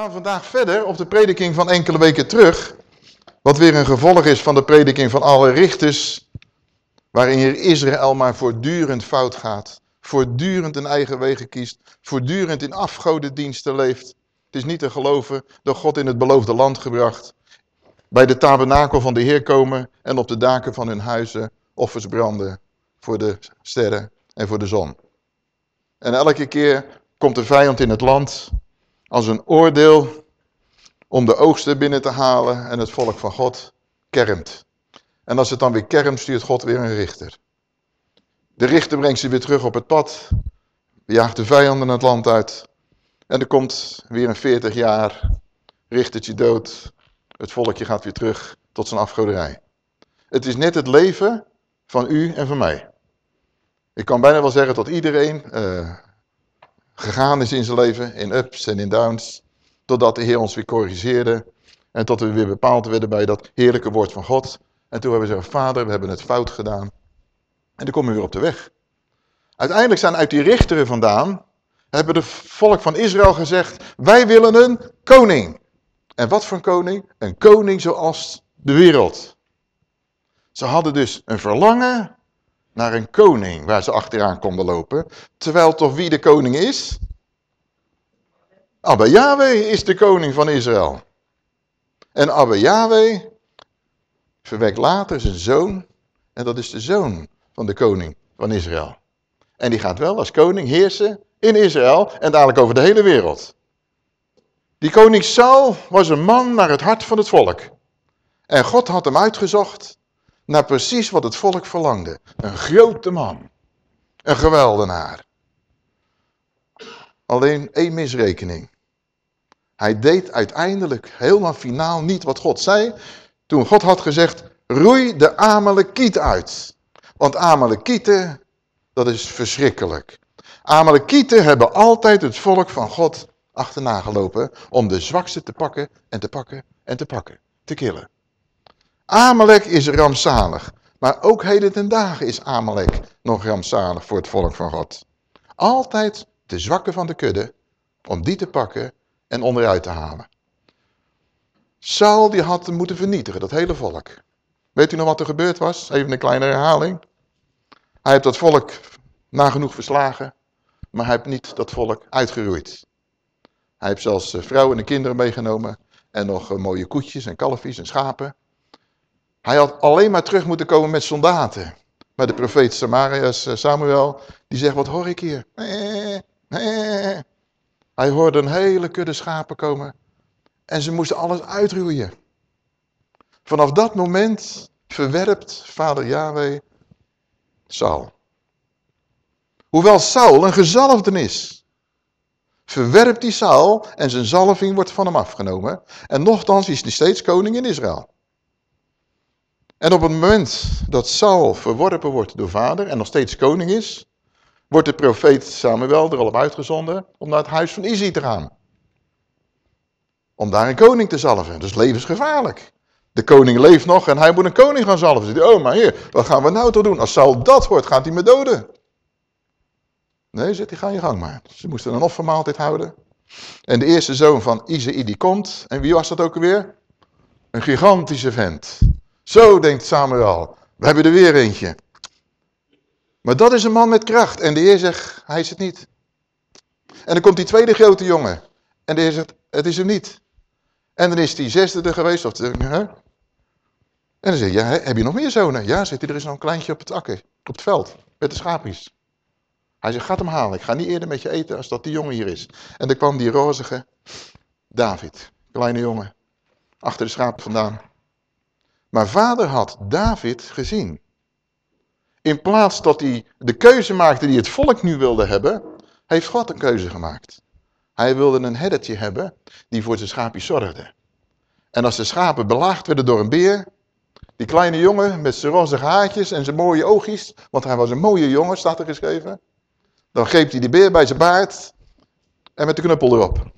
gaan vandaag verder op de prediking van enkele weken terug. Wat weer een gevolg is van de prediking van alle richters. Waarin Israël maar voortdurend fout gaat. Voortdurend een eigen wegen kiest. Voortdurend in afgodendiensten leeft. Het is niet te geloven door God in het beloofde land gebracht. Bij de tabernakel van de Heer komen en op de daken van hun huizen offers branden voor de sterren en voor de zon. En elke keer komt de vijand in het land als een oordeel om de oogsten binnen te halen en het volk van God kermt. En als het dan weer kermt, stuurt God weer een richter. De richter brengt ze weer terug op het pad, jaagt de vijanden het land uit. En er komt weer een 40 jaar, richtertje dood, het volkje gaat weer terug tot zijn afgoderij. Het is net het leven van u en van mij. Ik kan bijna wel zeggen dat iedereen uh, gegaan is in zijn leven, in ups en in downs, totdat de Heer ons weer corrigeerde en tot we weer bepaald werden bij dat heerlijke woord van God. En toen hebben we gezegd, vader, we hebben het fout gedaan. En dan komen we weer op de weg. Uiteindelijk zijn uit die richteren vandaan, hebben de volk van Israël gezegd, wij willen een koning. En wat voor koning? Een koning zoals de wereld. Ze hadden dus een verlangen naar een koning waar ze achteraan konden lopen. Terwijl toch wie de koning is? Abba Yahweh is de koning van Israël. En Abba Yahweh verwekt later zijn zoon. En dat is de zoon van de koning van Israël. En die gaat wel als koning heersen in Israël en dadelijk over de hele wereld. Die koning Saul was een man naar het hart van het volk. En God had hem uitgezocht naar precies wat het volk verlangde. Een grote man. Een geweldenaar. Alleen één misrekening. Hij deed uiteindelijk helemaal finaal niet wat God zei. Toen God had gezegd, roei de Amalekiet uit. Want Amalekieten, dat is verschrikkelijk. Amalekieten hebben altijd het volk van God achterna gelopen om de zwakste te pakken en te pakken en te pakken, te killen. Amalek is rampzalig. Maar ook heden ten dagen is Amalek nog rampzalig voor het volk van God. Altijd de zwakke van de kudde, om die te pakken en onderuit te halen. Saul die had moeten vernietigen, dat hele volk. Weet u nog wat er gebeurd was? Even een kleine herhaling. Hij heeft dat volk nagenoeg verslagen, maar hij heeft niet dat volk uitgeroeid. Hij heeft zelfs eh, vrouwen en kinderen meegenomen en nog eh, mooie koetjes en kalfjes en schapen. Hij had alleen maar terug moeten komen met soldaten. Maar de profeet Samarias, eh, Samuel, die zegt, wat hoor ik hier? Hij hoorde een hele kudde schapen komen. En ze moesten alles uitroeien. Vanaf dat moment verwerpt vader Yahweh Saul. Hoewel Saul een gezalfde is, verwerpt hij Saul en zijn zalving wordt van hem afgenomen. En nochtans is hij steeds koning in Israël. En op het moment dat Saul verworpen wordt door vader en nog steeds koning is, wordt de profeet Samuel er al op uitgezonden om naar het huis van Izzy te gaan. Om daar een koning te zalven. Dus levensgevaarlijk. De koning leeft nog en hij moet een koning gaan zalven. oh maar heer, wat gaan we nou toch doen? Als Saul dat hoort, gaat hij me doden. Nee, zegt hij, ga je gang maar. Ze moesten een offermaaltijd houden. En de eerste zoon van Izei die komt. En wie was dat ook alweer? Een gigantische vent. Zo denkt Samuel, we hebben er weer eentje. Maar dat is een man met kracht. En de Heer zegt, hij is het niet. En dan komt die tweede grote jongen. En de Heer zegt, het is hem niet. En dan is die zesde er geweest. Of? En dan zeg je, heb je nog meer zonen? Ja, zegt hij, er is nog een kleintje op het akker, op het veld, met de schaapjes. Hij zegt, ga hem halen. Ik ga niet eerder met je eten als dat die jongen hier is. En dan kwam die rozige David, kleine jongen, achter de schaap vandaan. Maar vader had David gezien. In plaats dat hij de keuze maakte die het volk nu wilde hebben, heeft God een keuze gemaakt. Hij wilde een herdertje hebben die voor zijn schaapjes zorgde. En als de schapen belaagd werden door een beer, die kleine jongen met zijn roze haartjes en zijn mooie oogjes, want hij was een mooie jongen, staat er geschreven. Dan greep hij die beer bij zijn baard en met de knuppel erop.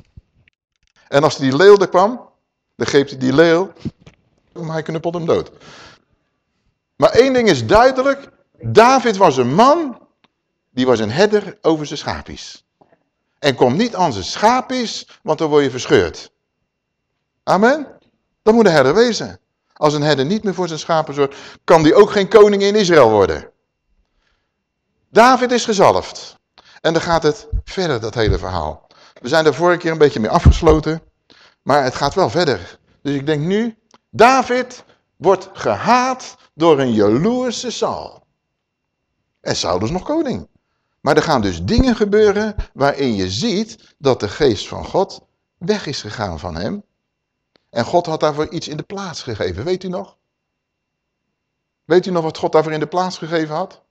En als die leeuw er kwam, dan greep hij die leeuw maar hij knuppelde hem dood. Maar één ding is duidelijk. David was een man, die was een herder over zijn schapies. En kom niet aan zijn schaapjes, want dan word je verscheurd. Amen? Dat moet een herder wezen. Als een herder niet meer voor zijn schapen zorgt, kan die ook geen koning in Israël worden. David is gezalfd. En dan gaat het verder, dat hele verhaal. We zijn er vorige keer een beetje mee afgesloten. Maar het gaat wel verder. Dus ik denk nu, David wordt gehaat door een jaloerse Saul. En Saul is nog koning. Maar er gaan dus dingen gebeuren waarin je ziet dat de geest van God weg is gegaan van hem. En God had daarvoor iets in de plaats gegeven. Weet u nog? Weet u nog wat God daarvoor in de plaats gegeven had?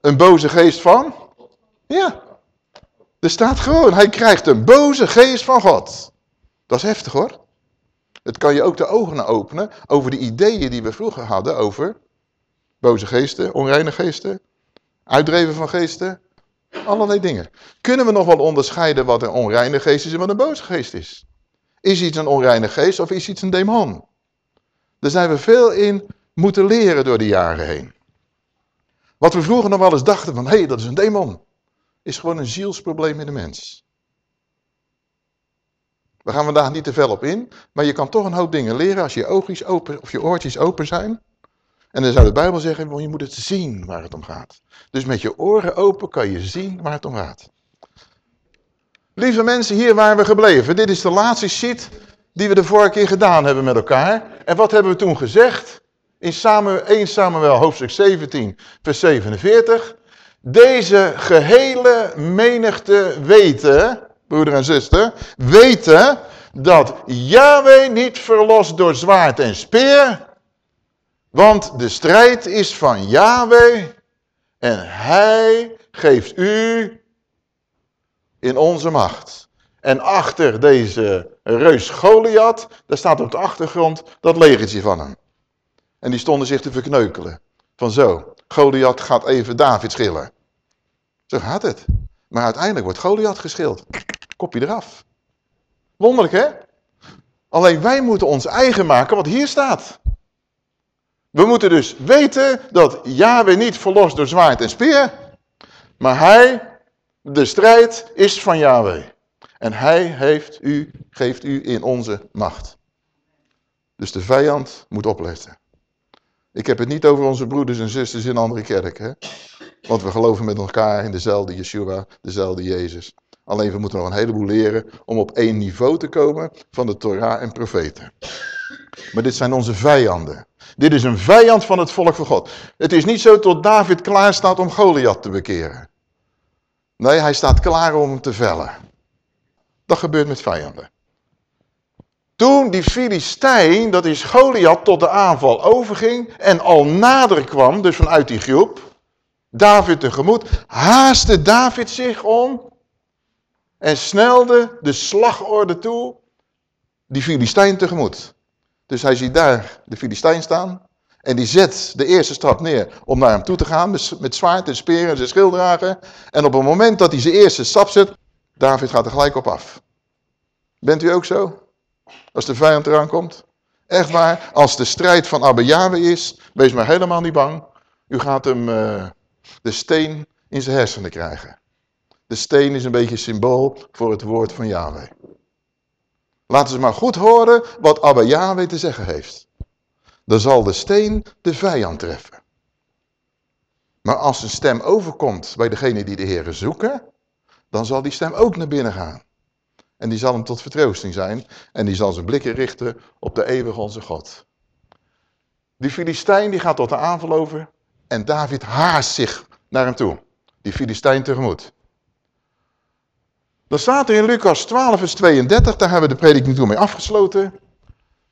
Een boze geest van? Ja. Er staat gewoon, hij krijgt een boze geest van God. Dat is heftig hoor. Het kan je ook de ogen openen over de ideeën die we vroeger hadden over boze geesten, onreine geesten, uitdreven van geesten, allerlei dingen. Kunnen we nog wel onderscheiden wat een onreine geest is en wat een boze geest is? Is iets een onreine geest of is iets een demon? Daar zijn we veel in moeten leren door de jaren heen. Wat we vroeger nog wel eens dachten van, hé, hey, dat is een demon. Is gewoon een zielsprobleem in de mens. We gaan vandaag niet te veel op in, maar je kan toch een hoop dingen leren als je oogjes open of je oortjes open zijn. En dan zou de Bijbel zeggen, je moet het zien waar het om gaat. Dus met je oren open kan je zien waar het om gaat. Lieve mensen, hier waren we gebleven. Dit is de laatste sheet die we de vorige keer gedaan hebben met elkaar. En wat hebben we toen gezegd? In Samuel, 1 Samuel hoofdstuk 17, vers 47. Deze gehele menigte weten, broeder en zuster, weten dat Yahweh niet verlost door zwaard en speer, want de strijd is van Yahweh en hij geeft u in onze macht. En achter deze reus Goliath, daar staat op de achtergrond dat legertje van hem. En die stonden zich te verkneukelen. Van zo, Goliath gaat even David schillen. Zo gaat het. Maar uiteindelijk wordt Goliath geschild. Kopje eraf. Wonderlijk hè? Alleen wij moeten ons eigen maken wat hier staat. We moeten dus weten dat Yahweh niet verlost door zwaard en speer. Maar hij de strijd is van Yahweh. En hij heeft u, geeft u in onze macht. Dus de vijand moet opletten. Ik heb het niet over onze broeders en zusters in andere kerken. Want we geloven met elkaar in dezelfde Yeshua, dezelfde Jezus. Alleen we moeten nog een heleboel leren om op één niveau te komen van de Torah en profeten. Maar dit zijn onze vijanden. Dit is een vijand van het volk van God. Het is niet zo tot David klaar staat om Goliath te bekeren. Nee, hij staat klaar om hem te vellen. Dat gebeurt met vijanden. Toen die Filistijn, dat is Goliath, tot de aanval overging en al nader kwam, dus vanuit die groep, David tegemoet, haastte David zich om en snelde de slagorde toe die Filistijn tegemoet. Dus hij ziet daar de Filistijn staan en die zet de eerste stap neer om naar hem toe te gaan. Met zwaard en speer en zijn schilddragen. En op het moment dat hij zijn eerste stap zet, David gaat er gelijk op af. Bent u ook zo? Als de vijand eraan komt? Echt waar, als de strijd van Abba Yahweh is, wees maar helemaal niet bang. U gaat hem uh, de steen in zijn hersenen krijgen. De steen is een beetje symbool voor het woord van Yahweh. Laten ze maar goed horen wat Abba Yahweh te zeggen heeft dan zal de steen de vijand treffen. Maar als een stem overkomt bij degene die de Heer zoeken, dan zal die stem ook naar binnen gaan. En die zal hem tot vertroosting zijn en die zal zijn blikken richten op de eeuwige onze God. Die Filistijn die gaat tot de aanval over en David haast zich naar hem toe. Die Filistijn tegemoet. Dan staat er in Lucas 12 vers 32, daar hebben we de prediking toen mee afgesloten.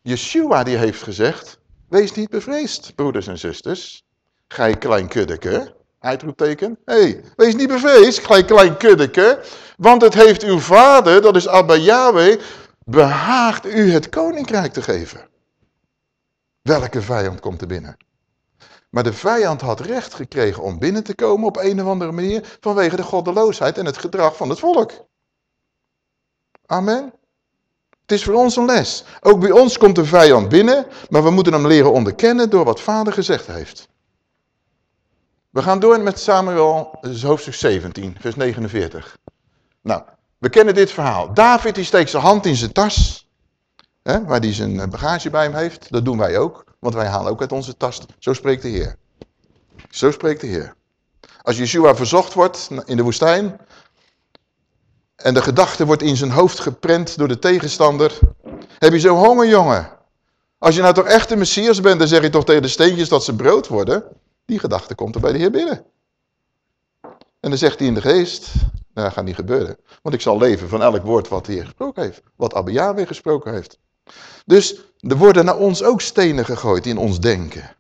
Yeshua die heeft gezegd, Wees niet bevreesd, broeders en zusters. Gij klein kuddeke, uitroepteken. Hé, hey, wees niet bevreesd, gij klein kuddeke. Want het heeft uw vader, dat is Abba Yahweh, behaagd u het koninkrijk te geven. Welke vijand komt er binnen? Maar de vijand had recht gekregen om binnen te komen op een of andere manier vanwege de goddeloosheid en het gedrag van het volk. Amen. Het is voor ons een les. Ook bij ons komt de vijand binnen, maar we moeten hem leren onderkennen door wat vader gezegd heeft. We gaan door met Samuel, hoofdstuk 17, vers 49. Nou, we kennen dit verhaal. David die steekt zijn hand in zijn tas, hè, waar hij zijn eh, bagage bij hem heeft. Dat doen wij ook, want wij halen ook uit onze tas. Zo spreekt de Heer. Zo spreekt de Heer. Als Yeshua verzocht wordt in de woestijn, en de gedachte wordt in zijn hoofd geprent door de tegenstander. Heb je zo honger, jongen? Als je nou toch echt de Messias bent, dan zeg je toch tegen de steentjes dat ze brood worden. Die gedachte komt er bij de Heer binnen. En dan zegt hij in de geest, nou, dat gaat niet gebeuren. Want ik zal leven van elk woord wat de Heer gesproken heeft. Wat Abba Yahweh gesproken heeft. Dus er worden naar ons ook stenen gegooid in ons denken.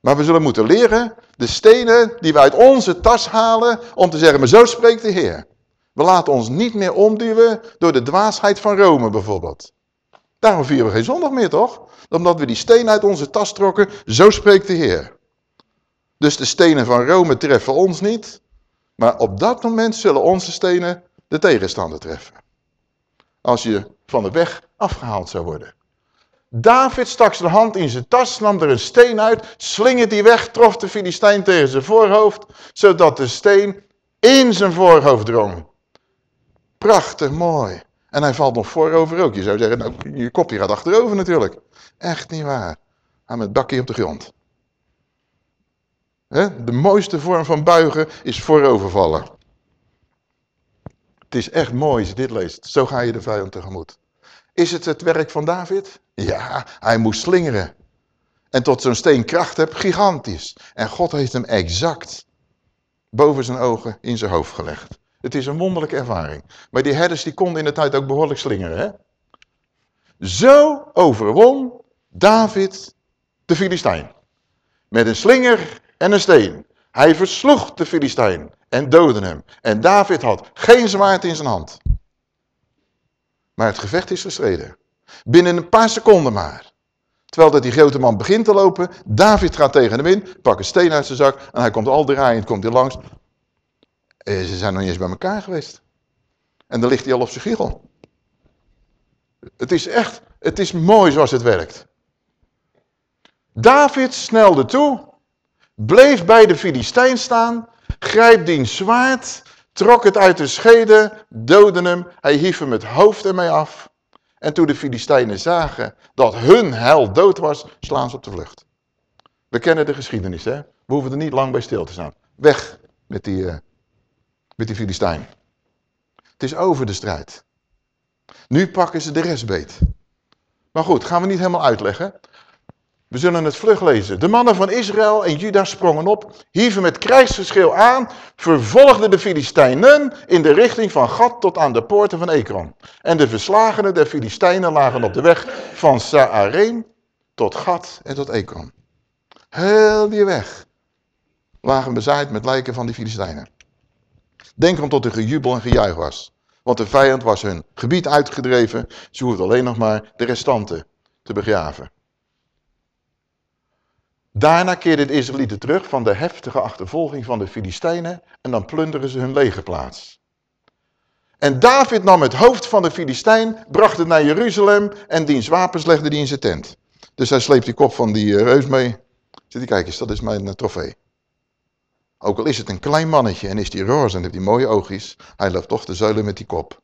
Maar we zullen moeten leren de stenen die we uit onze tas halen om te zeggen, maar zo spreekt de Heer. We laten ons niet meer omduwen door de dwaasheid van Rome bijvoorbeeld. Daarom vieren we geen zondag meer toch? Omdat we die steen uit onze tas trokken, zo spreekt de Heer. Dus de stenen van Rome treffen ons niet, maar op dat moment zullen onze stenen de tegenstander treffen. Als je van de weg afgehaald zou worden. David stak zijn hand in zijn tas, nam er een steen uit, slingert die weg, trof de Filistijn tegen zijn voorhoofd, zodat de steen in zijn voorhoofd drong. Prachtig mooi. En hij valt nog voorover ook. Je zou zeggen, nou, je kopje gaat achterover natuurlijk. Echt niet waar. Hij met bakje op de grond. De mooiste vorm van buigen is voorovervallen. Het is echt mooi als je dit leest. Zo ga je de vijand tegemoet. Is het het werk van David? Ja, hij moest slingeren. En tot zo'n steen kracht heb, gigantisch. En God heeft hem exact boven zijn ogen in zijn hoofd gelegd. Het is een wonderlijke ervaring. Maar die herders die konden in de tijd ook behoorlijk slingeren. Hè? Zo overwon David de Filistijn. Met een slinger en een steen. Hij versloeg de Filistijn en doodde hem. En David had geen zwaard in zijn hand. Maar het gevecht is gestreden. Binnen een paar seconden maar. Terwijl dat die grote man begint te lopen, David gaat tegen hem in, pakt een steen uit zijn zak en hij komt al draaiend, komt hij langs. Eh, ze zijn nog niet eens bij elkaar geweest. En dan ligt hij al op zijn giegel. Het is echt, het is mooi zoals het werkt. David snelde toe, bleef bij de Filistijn staan, grijpt diens zwaard, trok het uit de schede, doodde hem, hij hief hem het hoofd ermee af. En toen de Filistijnen zagen dat hun hel dood was, slaan ze op de vlucht. We kennen de geschiedenis, hè? We hoeven er niet lang bij stil te staan. Weg met die, uh, met die Filistijn. Het is over de strijd. Nu pakken ze de rest beet. Maar goed, gaan we niet helemaal uitleggen. We zullen het vlug lezen. De mannen van Israël en Juda sprongen op, hieven met krijgsgeschil aan, vervolgden de Filistijnen in de richting van Gad tot aan de poorten van Ekron. En de verslagenen der Filistijnen lagen op de weg van Saareem tot Gad en tot Ekron. Heel die weg lagen bezaaid met lijken van die Filistijnen. Denk om tot er gejubel en gejuich was. Want de vijand was hun gebied uitgedreven. Ze hoefden alleen nog maar de restanten te begraven. Daarna keerden de Israëlieten terug van de heftige achtervolging van de Filistijnen en dan plunderen ze hun legerplaats. En David nam het hoofd van de Filistijn, bracht het naar Jeruzalem en diens wapens legde hij in zijn tent. Dus hij sleept die kop van die eh, reus mee. Zit hij, kijk eens, dat is mijn uh, trofee. Ook al is het een klein mannetje en is die roze en heeft die mooie oogjes, hij loopt toch te zuilen met die kop.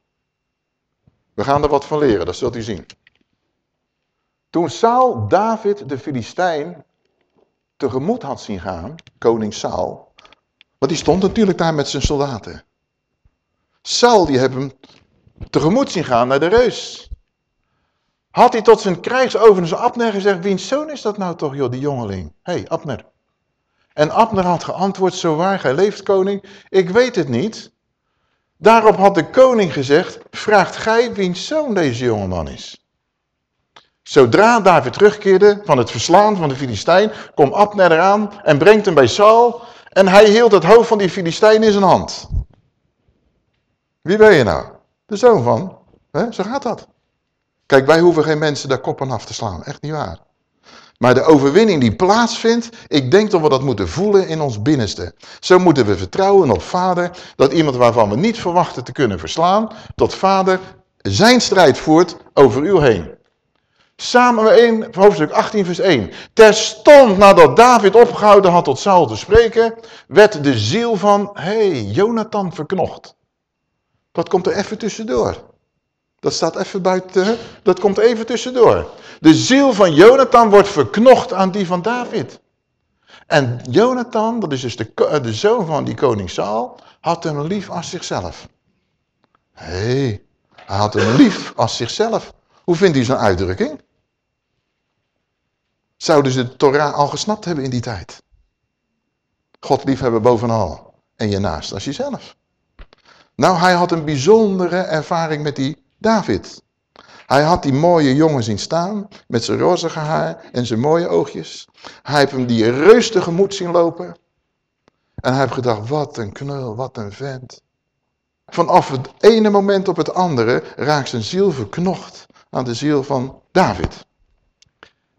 We gaan er wat van leren, dat zult u zien. Toen Saul David de Filistijn tegemoet had zien gaan, koning Saul, want die stond natuurlijk daar met zijn soldaten. Saul die heeft hem tegemoet zien gaan naar de reus. Had hij tot zijn krijgsoverste Abner gezegd, wiens zoon is dat nou toch joh, die jongeling? Hé hey, Abner, en Abner had geantwoord, zo waar gij leeft koning, ik weet het niet. Daarop had de koning gezegd, vraagt gij wiens zoon deze jongeman is. Zodra David terugkeerde van het verslaan van de Filistijn, komt Abner eraan en brengt hem bij Saul en hij hield het hoofd van die Filistijn in zijn hand. Wie ben je nou? De zoon van. Zo gaat dat. Kijk, wij hoeven geen mensen daar koppen af te slaan. Echt niet waar. Maar de overwinning die plaatsvindt, ik denk dat we dat moeten voelen in ons binnenste. Zo moeten we vertrouwen op vader, dat iemand waarvan we niet verwachten te kunnen verslaan, tot vader zijn strijd voert over u heen. Samen 1, hoofdstuk 18 vers 1. Terstond nadat David opgehouden had tot Saul te spreken, werd de ziel van, hey, Jonathan verknocht. Dat komt er even tussendoor. Dat staat even buiten, dat komt even tussendoor. De ziel van Jonathan wordt verknocht aan die van David. En Jonathan, dat is dus de, de zoon van die koning Saul, had hem lief als zichzelf. Hé, hey, hij had hem lief als zichzelf. Hoe vindt u zo'n uitdrukking? Zouden ze de Torah al gesnapt hebben in die tijd? God liefhebben bovenal. En je naast als jezelf. Nou, hij had een bijzondere ervaring met die David. Hij had die mooie jongen zien staan, met zijn rozige haar en zijn mooie oogjes. Hij heeft hem die reus tegemoet zien lopen. En hij heeft gedacht, wat een knul, wat een vent. Vanaf het ene moment op het andere raakt zijn ziel verknocht aan de ziel van David.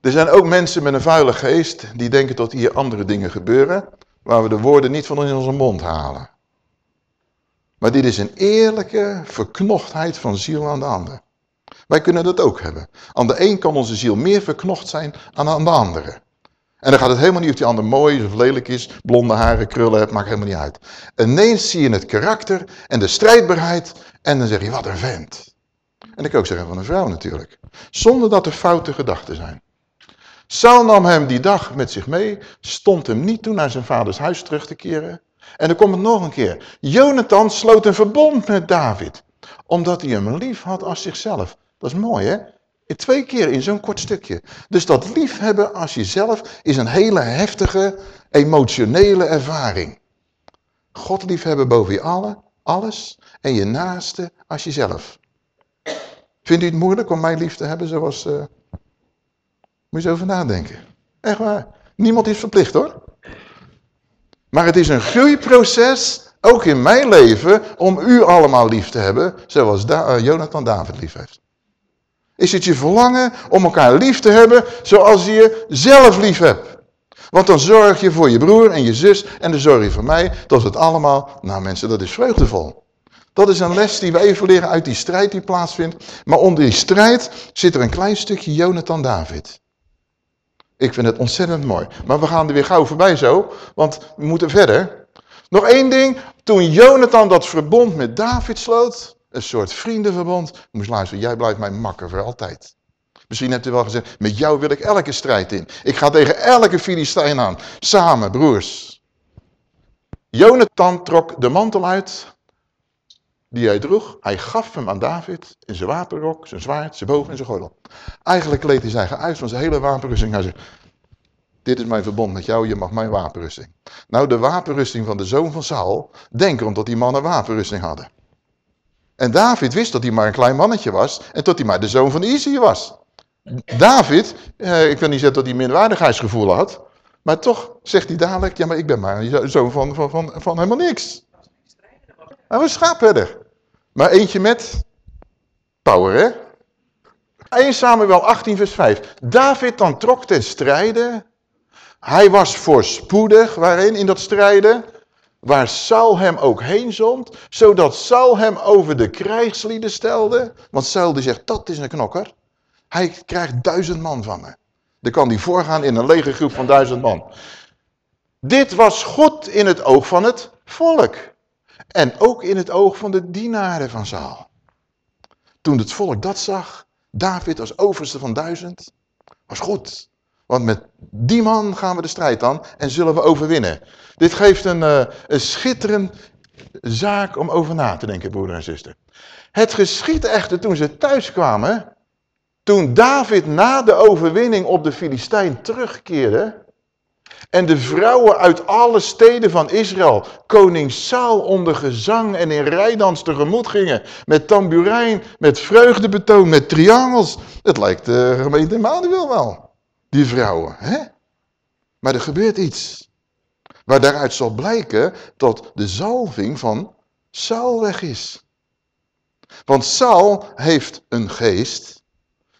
Er zijn ook mensen met een vuile geest die denken dat hier andere dingen gebeuren, waar we de woorden niet van in onze mond halen. Maar dit is een eerlijke verknochtheid van ziel aan de ander. Wij kunnen dat ook hebben. Aan de een kan onze ziel meer verknocht zijn dan aan de andere. En dan gaat het helemaal niet of die ander mooi is of lelijk is, blonde haren, krullen hebt, maakt helemaal niet uit. Ineens zie je het karakter en de strijdbaarheid en dan zeg je, wat een vent. En ik ook zeggen van een vrouw natuurlijk. Zonder dat er foute gedachten zijn. Saul nam hem die dag met zich mee, stond hem niet toe naar zijn vaders huis terug te keren. En dan komt het nog een keer. Jonathan sloot een verbond met David, omdat hij hem lief had als zichzelf. Dat is mooi hè? Twee keer in zo'n kort stukje. Dus dat liefhebben als jezelf is een hele heftige, emotionele ervaring. God liefhebben boven je alle, alles en je naaste als jezelf. Vindt u het moeilijk om mij lief te hebben zoals... Uh... Moet je eens over nadenken. Echt waar. Niemand is verplicht hoor. Maar het is een groeiproces, ook in mijn leven, om u allemaal lief te hebben, zoals da uh, Jonathan David lief heeft. Is het je verlangen om elkaar lief te hebben zoals je jezelf lief hebt. Want dan zorg je voor je broer en je zus en dan zorg je voor mij. Dat het allemaal, nou mensen, dat is vreugdevol. Dat is een les die we even leren uit die strijd die plaatsvindt. Maar onder die strijd zit er een klein stukje Jonathan David. Ik vind het ontzettend mooi. Maar we gaan er weer gauw voorbij zo, want we moeten verder. Nog één ding. Toen Jonathan dat verbond met David sloot, een soort vriendenverbond, moest luisteren, jij blijft mijn makker voor altijd. Misschien hebt u wel gezegd, met jou wil ik elke strijd in. Ik ga tegen elke Filistijn aan. Samen, broers. Jonathan trok de mantel uit die hij droeg. Hij gaf hem aan David in zijn wapenrok, zijn zwaard, zijn boog en zijn gordel. Eigenlijk kleed hij zijn uit van zijn hele wapenrusting. Hij zegt, dit is mijn verbond met jou, je mag mijn wapenrusting. Nou, de wapenrusting van de zoon van Saul, denk erom dat die mannen wapenrusting hadden. En David wist dat hij maar een klein mannetje was en dat hij maar de zoon van Isi was. David, eh, ik wil niet zeggen dat hij minderwaardigheidsgevoel had, maar toch zegt hij dadelijk, ja maar ik ben maar een zoon van, van, van, van helemaal niks. Hij was schaapherder. Maar eentje met power, hè? 1 Samuel 18 vers 5. David dan trok ten strijde. Hij was voorspoedig, waarin? In dat strijden. Waar Saul hem ook heen zond. Zodat Saul hem over de krijgslieden stelde. Want Saul die zegt, dat is een knokker. Hij krijgt duizend man van me. Dan kan hij voorgaan in een legergroep van duizend man. Dit was goed in het oog van het volk. En ook in het oog van de dienaren van Saul. Toen het volk dat zag, David als overste van duizend, was goed. Want met die man gaan we de strijd aan en zullen we overwinnen. Dit geeft een, uh, een schitterend zaak om over na te denken, broeder en zuster. Het geschiet echter toen ze thuis kwamen, toen David na de overwinning op de Filistijn terugkeerde, en de vrouwen uit alle steden van Israël koning Saul onder gezang en in rijdans tegemoet gingen. Met tamboerijn, met vreugdebetoon, met triangels. Het lijkt de gemeente Manuel wel. Die vrouwen, hè? Maar er gebeurt iets. Waar daaruit zal blijken dat de zalving van Saul weg is. Want Saul heeft een geest,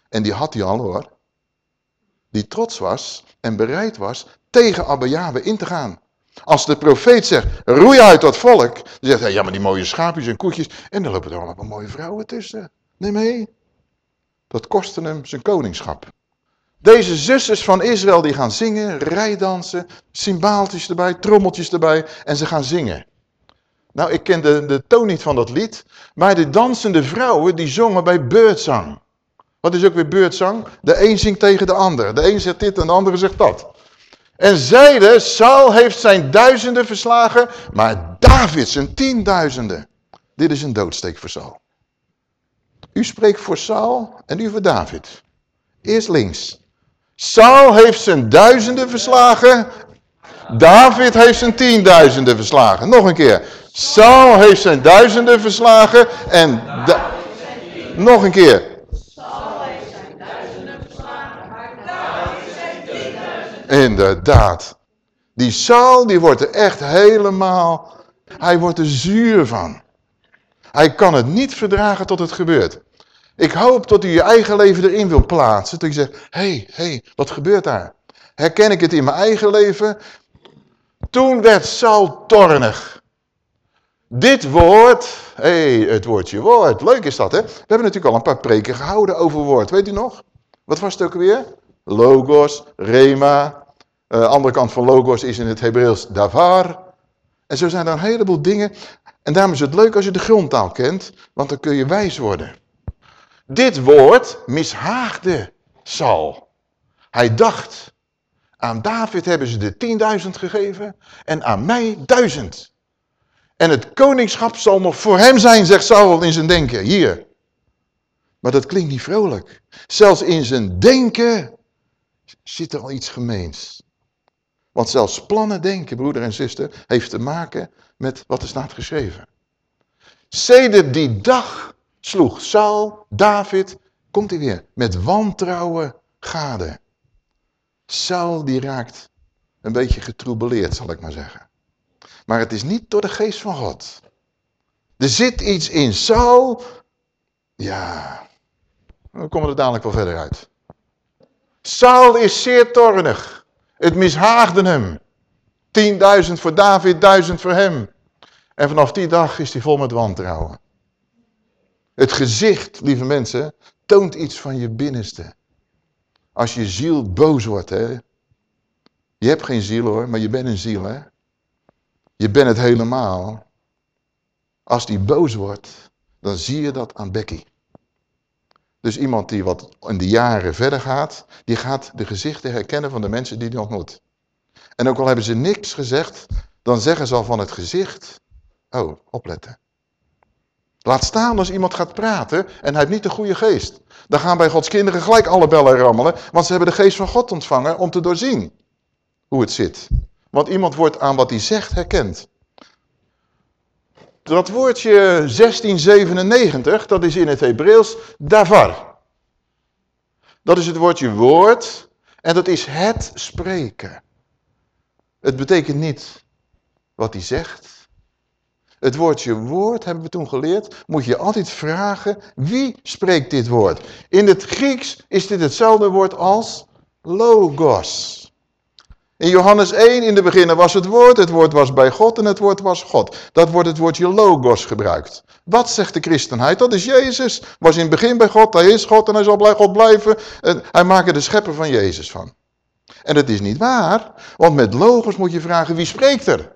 en die had hij al hoor, die trots was en bereid was tegen Abba in te gaan. Als de profeet zegt, roei uit dat volk, dan zegt hij, ja maar die mooie schaapjes en koetjes, en dan lopen er allemaal mooie vrouwen tussen. Neem mee. Dat kostte hem zijn koningschap. Deze zusters van Israël die gaan zingen, rijdansen, cymbaaltjes erbij, trommeltjes erbij en ze gaan zingen. Nou, ik ken de, de toon niet van dat lied. Maar de dansende vrouwen die zongen bij beurtzang. Wat is ook weer beurtzang? De een zingt tegen de ander. De een zegt dit en de andere zegt dat. En zeiden, Saul heeft zijn duizenden verslagen, maar David zijn tienduizenden. Dit is een doodsteek voor Saul. U spreekt voor Saul en u voor David. Eerst links. Saul heeft zijn duizenden verslagen. David heeft zijn tienduizenden verslagen. Nog een keer. Saul heeft zijn duizenden verslagen en... Nog een keer. Inderdaad. Die Saul, die wordt er echt helemaal... Hij wordt er zuur van. Hij kan het niet verdragen tot het gebeurt. Ik hoop dat u je eigen leven erin wil plaatsen. Dat je zegt, hé, hey, hé, hey, wat gebeurt daar? Herken ik het in mijn eigen leven? Toen werd Saul tornig. Dit woord, hé, hey, het woordje woord, leuk is dat hè. We hebben natuurlijk al een paar preken gehouden over woord, weet u nog? Wat was het ook weer? Logos, rema, uh, andere kant van logos is in het Hebreeuws davar. En zo zijn er een heleboel dingen. En daarom is het leuk als je de grondtaal kent, want dan kun je wijs worden. Dit woord mishaagde Saul. Hij dacht, aan David hebben ze de 10.000 gegeven en aan mij duizend. En het koningschap zal nog voor hem zijn, zegt Saul in zijn denken. Hier. Maar dat klinkt niet vrolijk. Zelfs in zijn denken zit er al iets gemeens. Want zelfs plannen denken, broeder en zuster, heeft te maken met wat er staat geschreven. Sedert die dag sloeg Saul, David, komt hij weer, met wantrouwen gade. Saul die raakt een beetje getroubeleerd, zal ik maar zeggen. Maar het is niet door de geest van God. Er zit iets in Saul, ja, we komen er dadelijk wel verder uit. Saul is zeer toornig. Het mishaagde hem. 10.000 voor David, 1000 voor hem. En vanaf die dag is hij vol met wantrouwen. Het gezicht, lieve mensen, toont iets van je binnenste. Als je ziel boos wordt, hè. Je hebt geen ziel hoor, maar je bent een ziel, hè. Je bent het helemaal. Als die boos wordt, dan zie je dat aan Becky. Dus iemand die wat in de jaren verder gaat, die gaat de gezichten herkennen van de mensen die hij ontmoet. En ook al hebben ze niks gezegd, dan zeggen ze al van het gezicht, oh, opletten. Laat staan als iemand gaat praten en hij heeft niet de goede geest. Dan gaan bij Gods kinderen gelijk alle bellen rammelen, want ze hebben de geest van God ontvangen om te doorzien hoe het zit. Want iemand wordt aan wat hij zegt herkend. Dat woordje 1697, dat is in het Hebreeuws davar. Dat is het woordje woord en dat is het spreken. Het betekent niet wat hij zegt. Het woordje woord, hebben we toen geleerd, moet je altijd vragen, wie spreekt dit woord? In het Grieks is dit hetzelfde woord als logos. In Johannes 1, in de beginnen was het woord, het woord was bij God en het woord was God. Dat wordt het woordje logos gebruikt. Wat zegt de christenheid? Dat is Jezus. Was in het begin bij God, hij is God en hij zal bij God blijven. En hij maakt de schepper van Jezus van. En dat is niet waar, want met logos moet je vragen wie spreekt er?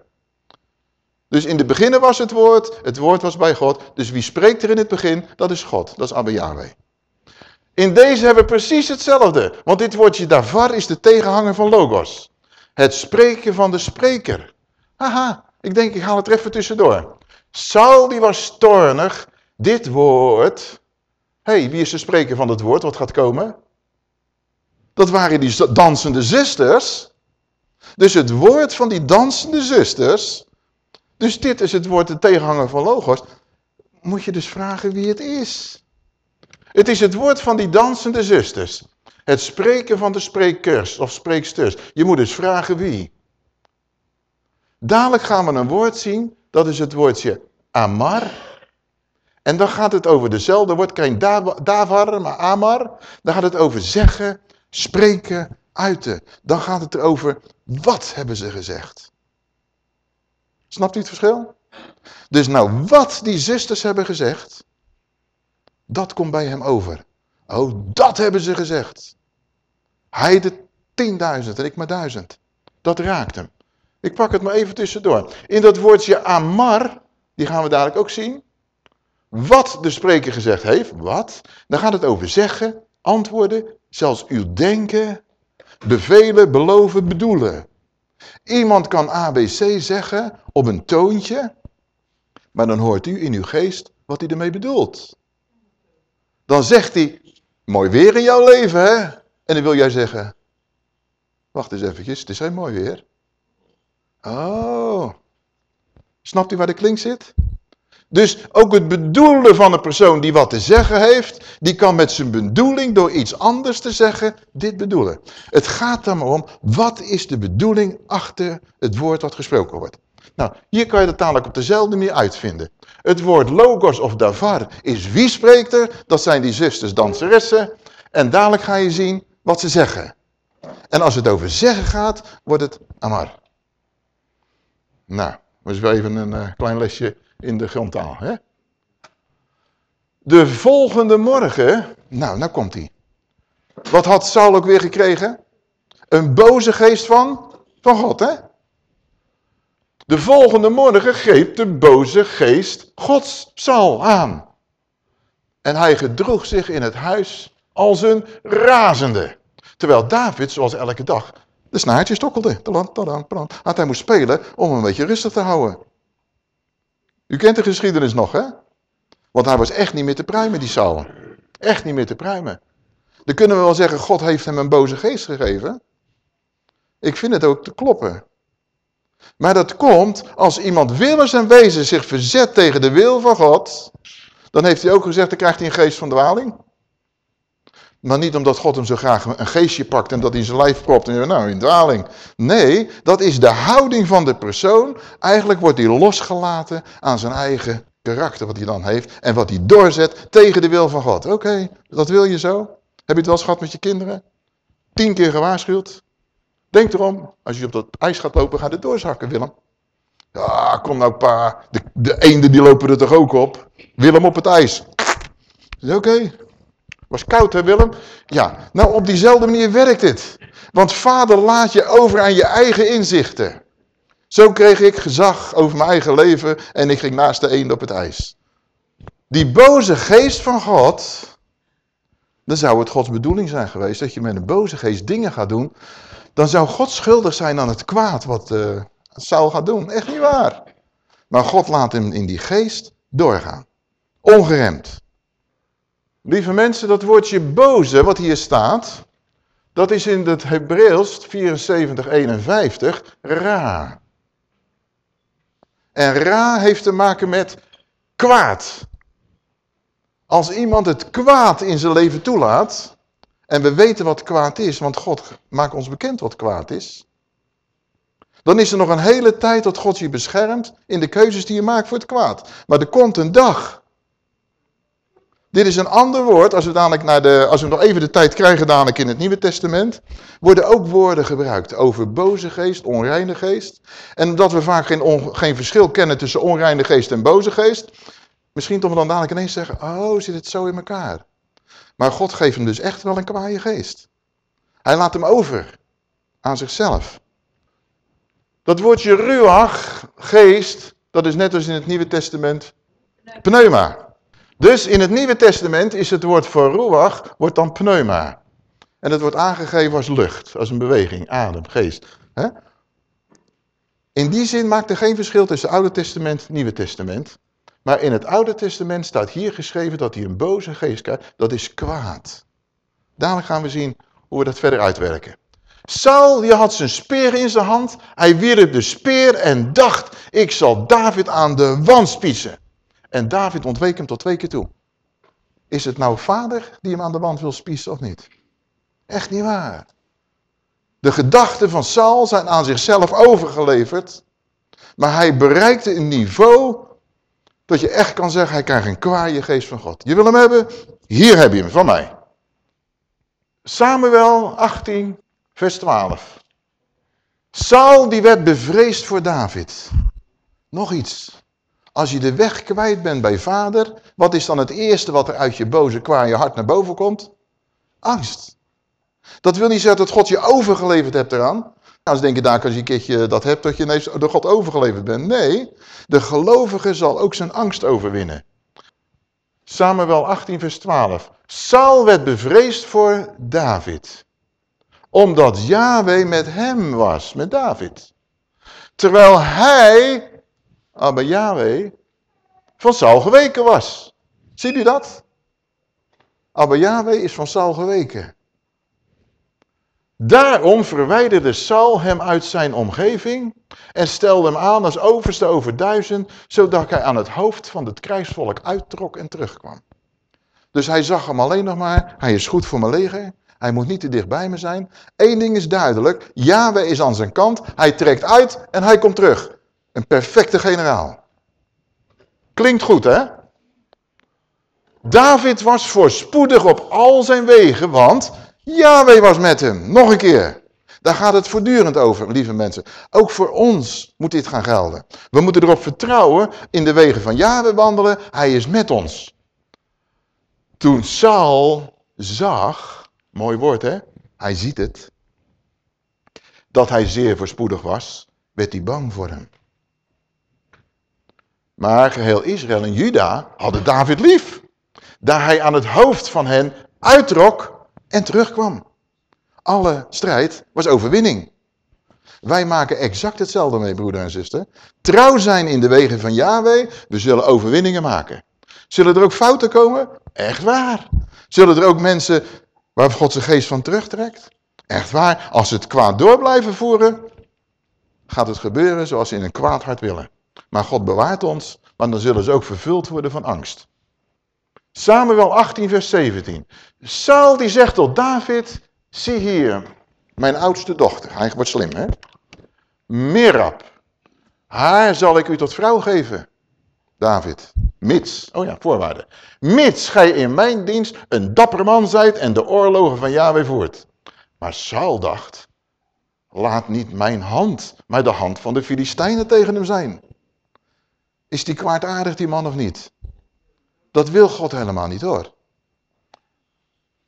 Dus in de beginnen was het woord, het woord was bij God. Dus wie spreekt er in het begin? Dat is God, dat is Abba Yahweh. In deze hebben we precies hetzelfde. Want dit woordje davar is de tegenhanger van logos. Het spreken van de spreker. Haha, ik denk ik haal het er even tussendoor. Saul die was toornig. Dit woord. Hé, hey, wie is de spreker van het woord wat gaat komen? Dat waren die dansende zusters. Dus het woord van die dansende zusters. Dus dit is het woord de tegenhanger van Logos. Moet je dus vragen wie het is. Het is het woord van die dansende zusters. Het spreken van de sprekers of spreeksters. Je moet dus vragen wie. Dadelijk gaan we een woord zien. Dat is het woordje amar. En dan gaat het over dezelfde woord. Geen davar, maar amar. Dan gaat het over zeggen, spreken, uiten. Dan gaat het erover, wat hebben ze gezegd? Snapt u het verschil? Dus nou, wat die zusters hebben gezegd, dat komt bij hem over. Oh, dat hebben ze gezegd. Hij de tienduizend en ik maar duizend. Dat raakt hem. Ik pak het maar even tussendoor. In dat woordje amar, die gaan we dadelijk ook zien. Wat de spreker gezegd heeft, wat? Dan gaat het over zeggen, antwoorden, zelfs uw denken, bevelen, beloven, bedoelen. Iemand kan ABC zeggen op een toontje, maar dan hoort u in uw geest wat hij ermee bedoelt. Dan zegt hij, mooi weer in jouw leven hè? En dan wil jij zeggen, wacht eens eventjes, het is geen mooi weer. Oh, snapt u waar de klink zit? Dus ook het bedoelen van een persoon die wat te zeggen heeft, die kan met zijn bedoeling door iets anders te zeggen, dit bedoelen. Het gaat er maar om, wat is de bedoeling achter het woord wat gesproken wordt. Nou, hier kan je het dadelijk op dezelfde manier uitvinden. Het woord logos of davar is wie spreekt er, dat zijn die zusters danseressen. En dadelijk ga je zien wat ze zeggen. En als het over zeggen gaat, wordt het amar. Nou, we eens even een uh, klein lesje in de grondtaal. Hè? De volgende morgen, nou, nou komt hij. Wat had Saul ook weer gekregen? Een boze geest van, van God, hè? De volgende morgen greep de boze geest Gods Saul aan. En hij gedroeg zich in het huis als een razende. Terwijl David, zoals elke dag, de snaartjes tokkelde. Had hij moest spelen om een beetje rustig te houden. U kent de geschiedenis nog, hè? Want hij was echt niet meer te pruimen, die Saul. Echt niet meer te pruimen. Dan kunnen we wel zeggen, God heeft hem een boze geest gegeven. Ik vind het ook te kloppen. Maar dat komt als iemand willens en wezen zich verzet tegen de wil van God. Dan heeft hij ook gezegd, dan krijgt hij een geest van dwaling. Maar niet omdat God hem zo graag een geestje pakt en dat hij zijn lijf propt en nou, in dwaling. Nee, dat is de houding van de persoon. Eigenlijk wordt hij losgelaten aan zijn eigen karakter wat hij dan heeft. En wat hij doorzet tegen de wil van God. Oké, dat wil je zo. Heb je het wel eens gehad met je kinderen? Tien keer gewaarschuwd. Denk erom, als je op dat ijs gaat lopen, gaat het doorzakken, Willem. Ja, kom nou pa, de, de eenden die lopen er toch ook op. Willem op het ijs. Oké, was koud hè Willem? Ja, nou op diezelfde manier werkt het. Want vader laat je over aan je eigen inzichten. Zo kreeg ik gezag over mijn eigen leven en ik ging naast de eend op het ijs. Die boze geest van God, dan zou het Gods bedoeling zijn geweest dat je met een boze geest dingen gaat doen. Dan zou God schuldig zijn aan het kwaad wat uh, Saul gaat doen. Echt niet waar. Maar God laat hem in die geest doorgaan. Ongeremd. Lieve mensen, dat woordje boze wat hier staat, dat is in het Hebreeuws 7451 ra. En ra heeft te maken met kwaad. Als iemand het kwaad in zijn leven toelaat, en we weten wat kwaad is, want God maakt ons bekend wat kwaad is, dan is er nog een hele tijd dat God je beschermt in de keuzes die je maakt voor het kwaad. Maar er komt een dag dit is een ander woord, als we, dadelijk naar de, als we nog even de tijd krijgen dadelijk in het Nieuwe Testament, worden ook woorden gebruikt over boze geest, onreine geest. En omdat we vaak geen, geen verschil kennen tussen onreine geest en boze geest, misschien toch dan dadelijk ineens zeggen, oh zit het zo in elkaar. Maar God geeft hem dus echt wel een kwaaie geest. Hij laat hem over aan zichzelf. Dat woordje ruach, geest, dat is net als in het Nieuwe Testament pneuma. Dus in het Nieuwe Testament is het woord voor ruach, wordt dan pneuma. En het wordt aangegeven als lucht, als een beweging, adem, geest. In die zin maakt er geen verschil tussen Oude Testament en Nieuwe Testament. Maar in het Oude Testament staat hier geschreven dat hij een boze geest krijgt. Dat is kwaad. Dadelijk gaan we zien hoe we dat verder uitwerken. Saul, die had zijn speer in zijn hand. Hij wierp de speer en dacht, ik zal David aan de wand spiezen. En David ontweek hem tot twee keer toe. Is het nou vader die hem aan de wand wil spiezen of niet? Echt niet waar. De gedachten van Saul zijn aan zichzelf overgeleverd. Maar hij bereikte een niveau dat je echt kan zeggen, hij krijgt een kwaaie geest van God. Je wil hem hebben? Hier heb je hem, van mij. Samuel 18, vers 12. Saul die werd bevreesd voor David. Nog iets. Als je de weg kwijt bent bij vader, wat is dan het eerste wat er uit je boze kwaaie hart naar boven komt? Angst. Dat wil niet zeggen dat God je overgeleverd hebt eraan. Als denk je daar als je een keertje dat hebt, dat je ineens door God overgeleverd bent. Nee, de gelovige zal ook zijn angst overwinnen. Samuel 18 vers 12. Saul werd bevreesd voor David. Omdat Yahweh met hem was, met David. Terwijl hij, Abba Yahweh, van Saul geweken was. Ziet u dat? Abba Yahweh is van Saul geweken. Daarom verwijderde Saul hem uit zijn omgeving en stelde hem aan als overste over duizend, zodat hij aan het hoofd van het krijgsvolk uittrok en terugkwam. Dus hij zag hem alleen nog maar, hij is goed voor mijn leger, hij moet niet te dicht bij me zijn. Eén ding is duidelijk, Yahweh is aan zijn kant, hij trekt uit en hij komt terug. Een perfecte generaal. Klinkt goed hè? David was voorspoedig op al zijn wegen, want Yahweh was met hem. Nog een keer. Daar gaat het voortdurend over, lieve mensen. Ook voor ons moet dit gaan gelden. We moeten erop vertrouwen, in de wegen van Yahweh wandelen. Hij is met ons. Toen Saul zag, mooi woord hè, hij ziet het, dat hij zeer voorspoedig was, werd hij bang voor hem. Maar geheel Israël en Juda hadden David lief. Daar hij aan het hoofd van hen uittrok en terugkwam. Alle strijd was overwinning. Wij maken exact hetzelfde mee, broeder en zuster. Trouw zijn in de wegen van Yahweh, we zullen overwinningen maken. Zullen er ook fouten komen? Echt waar. Zullen er ook mensen waar God zijn geest van terugtrekt? Echt waar. Als ze het kwaad door blijven voeren, gaat het gebeuren zoals ze in een kwaad hart willen. Maar God bewaart ons, maar dan zullen ze ook vervuld worden van angst. Samuel 18 vers 17. Saul die zegt tot David, zie hier, mijn oudste dochter. Hij wordt slim hè. Mirab, haar zal ik u tot vrouw geven. David, mits, oh ja, voorwaarden. Mits gij in mijn dienst een dapper man zijt en de oorlogen van Yahweh voert. Maar Saul dacht, laat niet mijn hand, maar de hand van de Filistijnen tegen hem zijn. Is die kwaadaardig, die man, of niet? Dat wil God helemaal niet, hoor.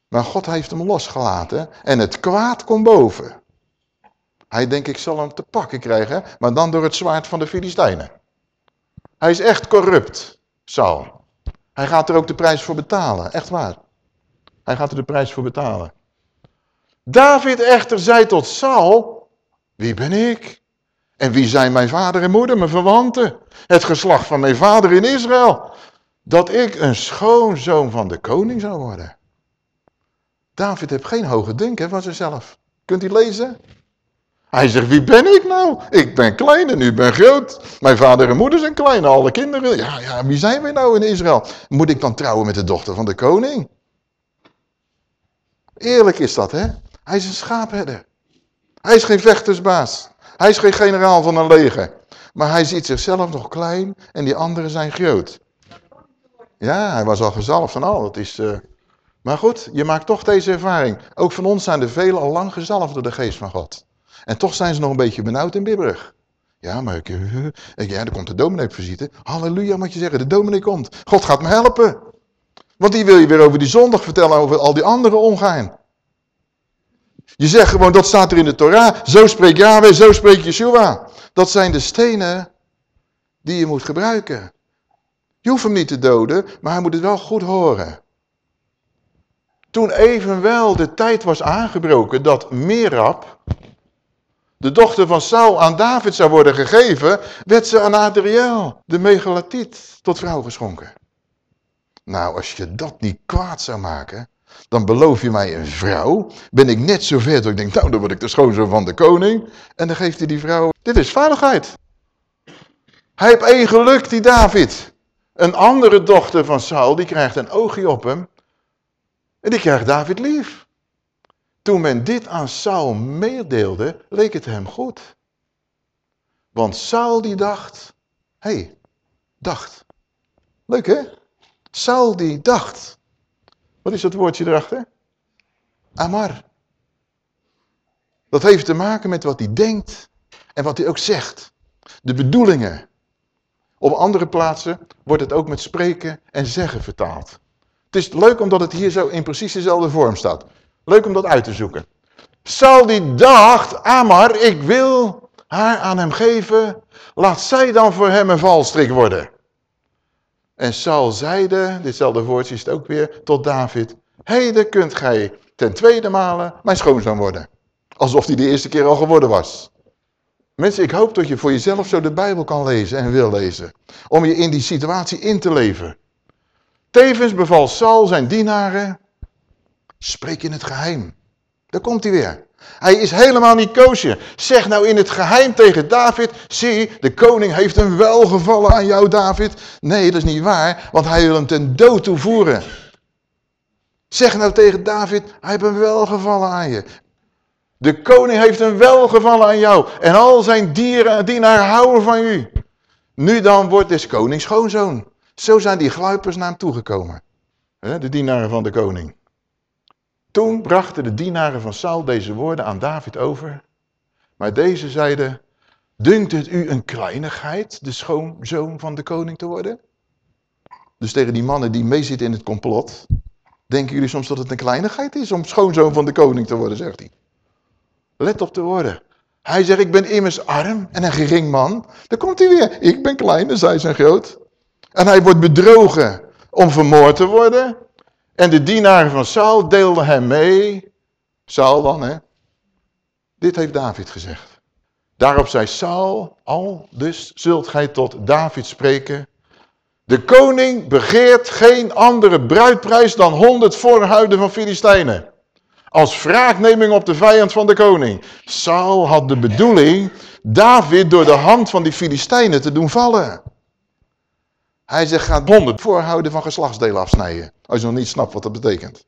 Maar God heeft hem losgelaten en het kwaad komt boven. Hij denkt, ik zal hem te pakken krijgen, maar dan door het zwaard van de Filistijnen. Hij is echt corrupt, Saul. Hij gaat er ook de prijs voor betalen, echt waar. Hij gaat er de prijs voor betalen. David echter zei tot Saul, wie ben ik? En wie zijn mijn vader en moeder, mijn verwanten? Het geslacht van mijn vader in Israël. Dat ik een schoonzoon van de koning zou worden. David heeft geen hoge dunk van zichzelf. Kunt u lezen? Hij zegt, wie ben ik nou? Ik ben klein en u bent groot. Mijn vader en moeder zijn klein, alle kinderen. Ja, ja, wie zijn wij nou in Israël? Moet ik dan trouwen met de dochter van de koning? Eerlijk is dat, hè? Hij is een schaapherder. Hij is geen vechtersbaas. Hij is geen generaal van een leger. Maar hij ziet zichzelf nog klein en die anderen zijn groot. Ja, hij was al gezalfd van al. Dat is, uh... Maar goed, je maakt toch deze ervaring. Ook van ons zijn de velen al lang gezalfd door de geest van God. En toch zijn ze nog een beetje benauwd en bibberig. Ja, maar ik, ik, ja, er komt de dominee op visite. Halleluja, moet je zeggen, de dominee komt. God gaat me helpen. Want die wil je weer over die zondag vertellen, over al die andere ongein. Je zegt gewoon, dat staat er in de Torah. Zo spreekt Yahweh, zo spreekt Yeshua. Dat zijn de stenen die je moet gebruiken. Je hoeft hem niet te doden, maar hij moet het wel goed horen. Toen evenwel de tijd was aangebroken dat Merab, de dochter van Saul, aan David zou worden gegeven, werd ze aan Adriel, de megalatiet, tot vrouw geschonken. Nou, als je dat niet kwaad zou maken, dan beloof je mij een vrouw. Ben ik net zo ver dat ik denk, nou dan word ik de schoonzoon van de koning. En dan geeft hij die vrouw, dit is veiligheid. Hij heeft één geluk, die David. Een andere dochter van Saul, die krijgt een oogje op hem. En die krijgt David lief. Toen men dit aan Saul meedeelde, leek het hem goed. Want Saul die dacht, hé, hey, dacht. Leuk hè? Saul die dacht. Wat is dat woordje erachter? Amar. Dat heeft te maken met wat hij denkt en wat hij ook zegt. De bedoelingen. Op andere plaatsen wordt het ook met spreken en zeggen vertaald. Het is leuk omdat het hier zo in precies dezelfde vorm staat. Leuk om dat uit te zoeken. Saul die dacht, Amar, ik wil haar aan hem geven. Laat zij dan voor hem een valstrik worden. En Saul zeide, ditzelfde woordje is het ook weer, tot David. Heden kunt gij ten tweede malen mijn schoonzoon worden. Alsof hij de eerste keer al geworden was. Mensen, ik hoop dat je voor jezelf zo de Bijbel kan lezen en wil lezen. Om je in die situatie in te leven. Tevens beval Saul zijn dienaren, spreek in het geheim. Daar komt hij weer. Hij is helemaal niet koosje. Zeg nou in het geheim tegen David, zie, de koning heeft een welgevallen aan jou David. Nee, dat is niet waar, want hij wil hem ten dood toevoeren. Zeg nou tegen David, hij heeft een welgevallen aan je. De koning heeft een welgevallen aan jou. En al zijn dieren en dienaren houden van u. Nu dan wordt des konings schoonzoon. Zo zijn die gluipers naar hem toegekomen. De dienaren van de koning. Toen brachten de dienaren van Saul deze woorden aan David over. Maar deze zeiden, dunkt het u een kleinigheid de schoonzoon van de koning te worden? Dus tegen die mannen die meezitten in het complot. Denken jullie soms dat het een kleinigheid is om schoonzoon van de koning te worden, zegt hij. Let op de woorden. Hij zegt, ik ben immers arm en een gering man. Dan komt hij weer. Ik ben klein en zij zijn groot. En hij wordt bedrogen om vermoord te worden. En de dienaren van Saul deelden hem mee. Saul dan, hè. Dit heeft David gezegd. Daarop zei Saul, al dus zult gij tot David spreken. De koning begeert geen andere bruidprijs dan honderd voorhuiden van Filistijnen. Als wraakneming op de vijand van de koning. Saul had de bedoeling David door de hand van die Filistijnen te doen vallen. Hij zegt, ga honderd voorhouden van geslachtsdelen afsnijden. Als je nog niet snapt wat dat betekent.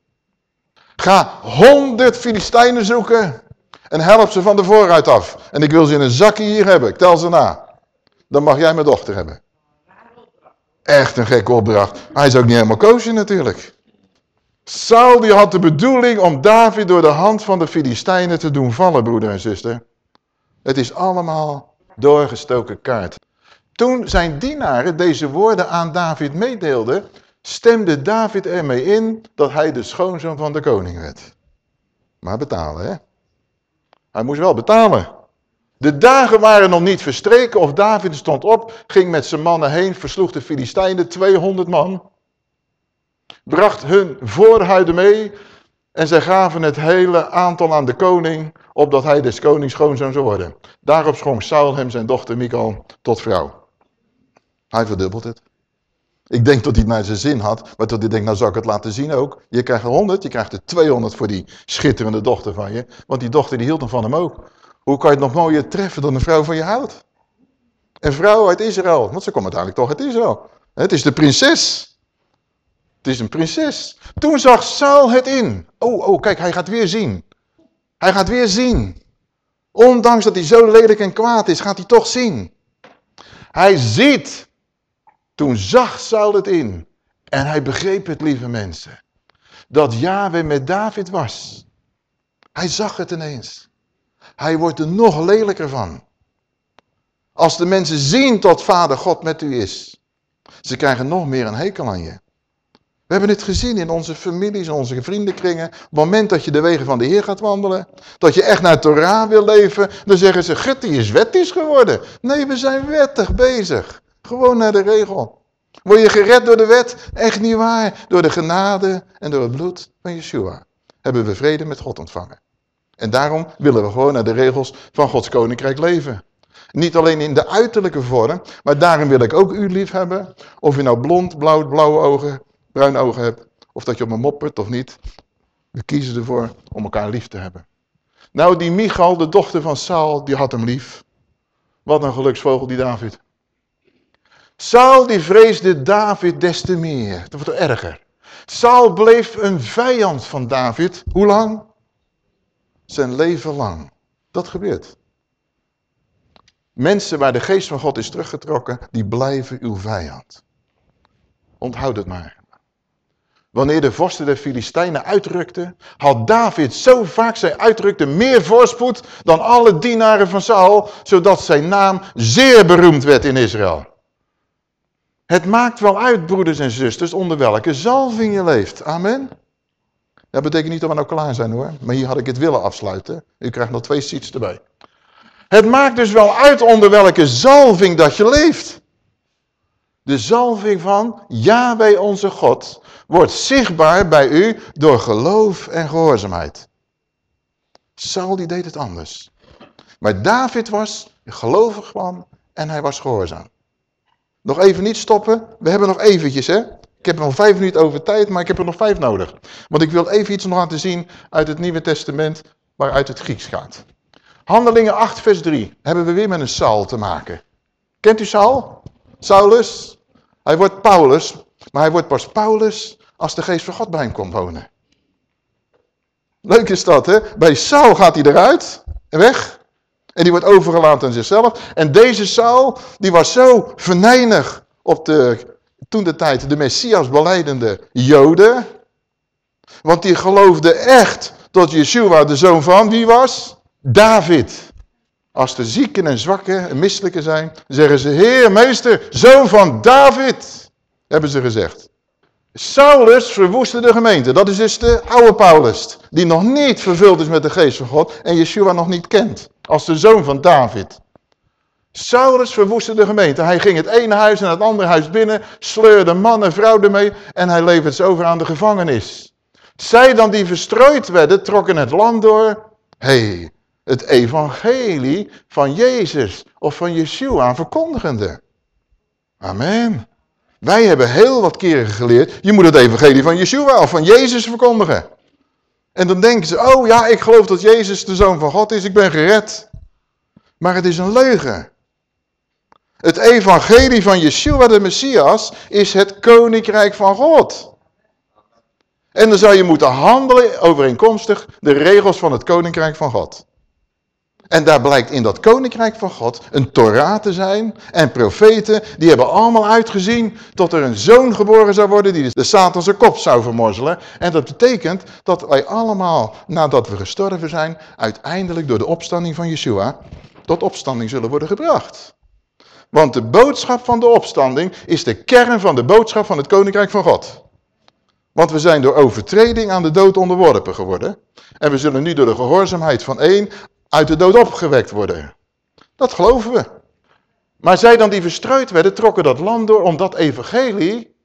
Ga honderd Filistijnen zoeken en help ze van de vooruit af. En ik wil ze in een zakje hier hebben. Ik tel ze na. Dan mag jij mijn dochter hebben. Echt een gekke opdracht. Hij is ook niet helemaal koosje natuurlijk. Saul die had de bedoeling om David door de hand van de Filistijnen te doen vallen, broeder en zuster. Het is allemaal doorgestoken kaart. Toen zijn dienaren deze woorden aan David meedeelden, stemde David ermee in dat hij de schoonzoon van de koning werd. Maar betalen, hè? Hij moest wel betalen. De dagen waren nog niet verstreken of David stond op, ging met zijn mannen heen, versloeg de Filistijnen, 200 man. Bracht hun voorhuiden mee en zij gaven het hele aantal aan de koning, opdat hij des konings schoonzoon zou worden. Daarop schonk Saul hem zijn dochter Michal tot vrouw. Hij verdubbelt het. Ik denk dat hij het naar zijn zin had, maar dat hij denkt, nou zou ik het laten zien ook. Je krijgt er 100, je krijgt er 200 voor die schitterende dochter van je. Want die dochter die hield hem van hem ook. Hoe kan je het nog mooier treffen dan een vrouw van je houdt? Een vrouw uit Israël, want ze komt uiteindelijk toch uit Israël. Het is de prinses. Het is een prinses. Toen zag Saul het in. Oh, oh, kijk, hij gaat weer zien. Hij gaat weer zien. Ondanks dat hij zo lelijk en kwaad is, gaat hij toch zien. Hij ziet toen zag Saul het in. En hij begreep het, lieve mensen. Dat Yahweh met David was. Hij zag het ineens. Hij wordt er nog lelijker van. Als de mensen zien dat vader God met u is. Ze krijgen nog meer een hekel aan je. We hebben het gezien in onze families, in onze vriendenkringen. Op het moment dat je de wegen van de Heer gaat wandelen. Dat je echt naar Torah wil leven. Dan zeggen ze, gut, die is wettisch geworden. Nee, we zijn wettig bezig. Gewoon naar de regel. Word je gered door de wet? Echt niet waar. Door de genade en door het bloed van Yeshua. Hebben we vrede met God ontvangen. En daarom willen we gewoon naar de regels van Gods koninkrijk leven. Niet alleen in de uiterlijke vorm, maar daarom wil ik ook u lief hebben. Of je nou blond, blauw, blauwe ogen, bruine ogen hebt. Of dat je op me moppert of niet. We kiezen ervoor om elkaar lief te hebben. Nou, die Michal, de dochter van Saul, die had hem lief. Wat een geluksvogel die David. Saul die vreesde David des te meer. Dat wordt erger. Saul bleef een vijand van David. Hoe lang? Zijn leven lang. Dat gebeurt. Mensen waar de geest van God is teruggetrokken, die blijven uw vijand. Onthoud het maar. Wanneer de vorsten der Filistijnen uitrukten, had David zo vaak zij uitrukte meer voorspoed dan alle dienaren van Saul, zodat zijn naam zeer beroemd werd in Israël. Het maakt wel uit, broeders en zusters, onder welke zalving je leeft. Amen. Dat betekent niet dat we nou klaar zijn hoor. Maar hier had ik het willen afsluiten. U krijgt nog twee seats erbij. Het maakt dus wel uit onder welke zalving dat je leeft. De zalving van Yahweh onze God wordt zichtbaar bij u door geloof en gehoorzaamheid. Saul die deed het anders. Maar David was gelovig man en hij was gehoorzaam. Nog even niet stoppen. We hebben nog eventjes hè. Ik heb nog vijf minuten over tijd, maar ik heb er nog vijf nodig. Want ik wil even iets nog laten zien uit het Nieuwe Testament waaruit het Grieks gaat. Handelingen 8 vers 3 hebben we weer met een Saul te maken. Kent u Saul? Saulus? Hij wordt Paulus, maar hij wordt pas Paulus als de geest van God bij hem komt wonen. Leuk is dat, hè? Bij Saul gaat hij eruit en weg. En die wordt overgelaten aan zichzelf. En deze Saul, die was zo venijnig op de, toen de tijd, de Messias beleidende Joden. Want die geloofde echt dat Yeshua de zoon van wie was? David. Als de zieken en zwakken en misselijke zijn, zeggen ze, Heer, meester, zoon van David, hebben ze gezegd. Saulus verwoestte de gemeente. Dat is dus de oude Paulus, die nog niet vervuld is met de geest van God en Yeshua nog niet kent, als de zoon van David. Saulus verwoestte de gemeente. Hij ging het ene huis en het andere huis binnen, sleurde man en vrouw ermee en hij leverde ze over aan de gevangenis. Zij dan die verstrooid werden, trokken het land door. hey, het evangelie van Jezus of van Yeshua verkondigende. Amen. Wij hebben heel wat keren geleerd, je moet het evangelie van Yeshua of van Jezus verkondigen. En dan denken ze, oh ja, ik geloof dat Jezus de Zoon van God is, ik ben gered. Maar het is een leugen. Het evangelie van Yeshua de Messias is het koninkrijk van God. En dan zou je moeten handelen overeenkomstig de regels van het koninkrijk van God. En daar blijkt in dat koninkrijk van God een Torah te zijn. En profeten, die hebben allemaal uitgezien tot er een zoon geboren zou worden die de Satan zijn kop zou vermorzelen. En dat betekent dat wij allemaal, nadat we gestorven zijn, uiteindelijk door de opstanding van Yeshua, tot opstanding zullen worden gebracht. Want de boodschap van de opstanding is de kern van de boodschap van het koninkrijk van God. Want we zijn door overtreding aan de dood onderworpen geworden. En we zullen nu door de gehoorzaamheid van één uit de dood opgewekt worden. Dat geloven we. Maar zij dan die verstrooid werden, trokken dat land door om dat evangelie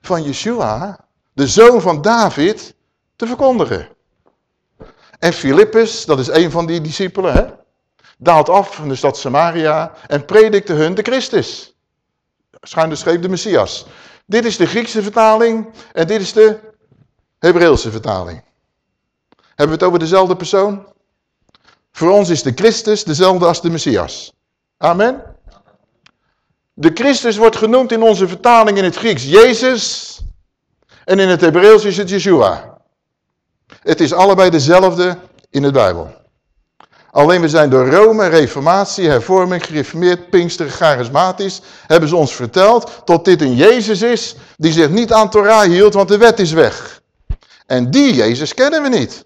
van Yeshua, de zoon van David, te verkondigen. En Filippus, dat is een van die discipelen, hè, daalt af van de stad Samaria en predikte hun de Christus. Schuin de de Messias. Dit is de Griekse vertaling en dit is de Hebreeuwse vertaling. Hebben we het over dezelfde persoon? Voor ons is de Christus dezelfde als de Messias. Amen. De Christus wordt genoemd in onze vertaling in het Grieks Jezus en in het Hebreeuws is het Yeshua. Het is allebei dezelfde in de Bijbel. Alleen we zijn door Rome, reformatie, hervorming, gereformeerd, pinkster, charismatisch, hebben ze ons verteld tot dit een Jezus is die zich niet aan Torah hield, want de wet is weg. En die Jezus kennen we niet.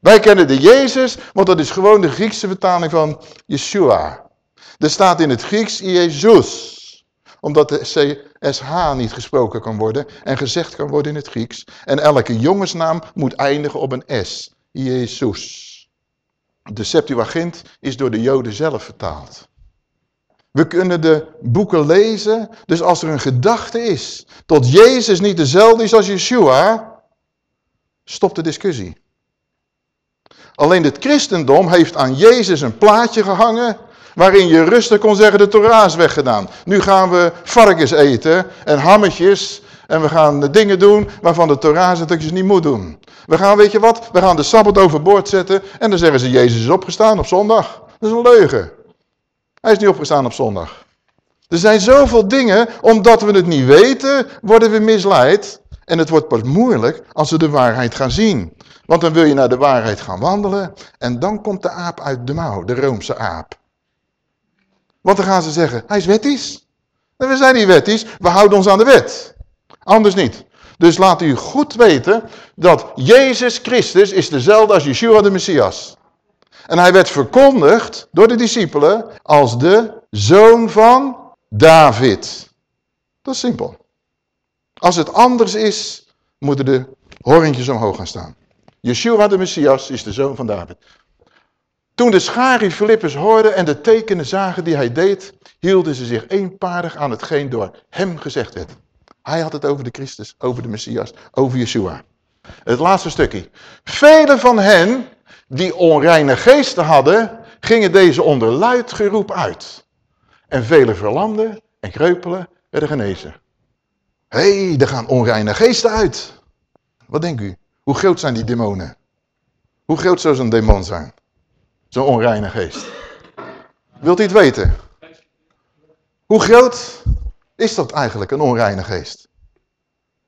Wij kennen de Jezus, want dat is gewoon de Griekse vertaling van Yeshua. Er staat in het Grieks Jezus, omdat de CSH niet gesproken kan worden en gezegd kan worden in het Grieks. En elke jongensnaam moet eindigen op een S, Jezus. De Septuagint is door de Joden zelf vertaald. We kunnen de boeken lezen, dus als er een gedachte is tot Jezus niet dezelfde is als Yeshua, stopt de discussie. Alleen het christendom heeft aan Jezus een plaatje gehangen waarin je rustig kon zeggen de Torah weggedaan. Nu gaan we varkens eten en hammetjes en we gaan dingen doen waarvan de Torah zegt dat niet moet doen. We gaan, weet je wat, we gaan de Sabbat overboord zetten en dan zeggen ze Jezus is opgestaan op zondag. Dat is een leugen. Hij is niet opgestaan op zondag. Er zijn zoveel dingen, omdat we het niet weten, worden we misleid. En het wordt pas moeilijk als we de waarheid gaan zien. Want dan wil je naar de waarheid gaan wandelen en dan komt de aap uit de mouw, de Roomse aap. Want dan gaan ze zeggen, hij is wettisch. We zijn niet wettisch, we houden ons aan de wet. Anders niet. Dus laat u goed weten dat Jezus Christus is dezelfde als Yeshua de Messias. En hij werd verkondigd door de discipelen als de zoon van David. Dat is simpel. Als het anders is, moeten de horentjes omhoog gaan staan. Yeshua de Messias is de zoon van David. Toen de schari Filippus hoorden en de tekenen zagen die hij deed, hielden ze zich eenparig aan hetgeen door hem gezegd werd. Hij had het over de Christus, over de Messias, over Yeshua. Het laatste stukje. Velen van hen die onreine geesten hadden, gingen deze onder luid geroep uit. En vele verlamden en kreupelen werden genezen. Hé, hey, er gaan onreine geesten uit. Wat denkt u? Hoe groot zijn die demonen? Hoe groot zou zo'n demon zijn? Zo'n onreine geest. Wilt u het weten? Hoe groot is dat eigenlijk, een onreine geest?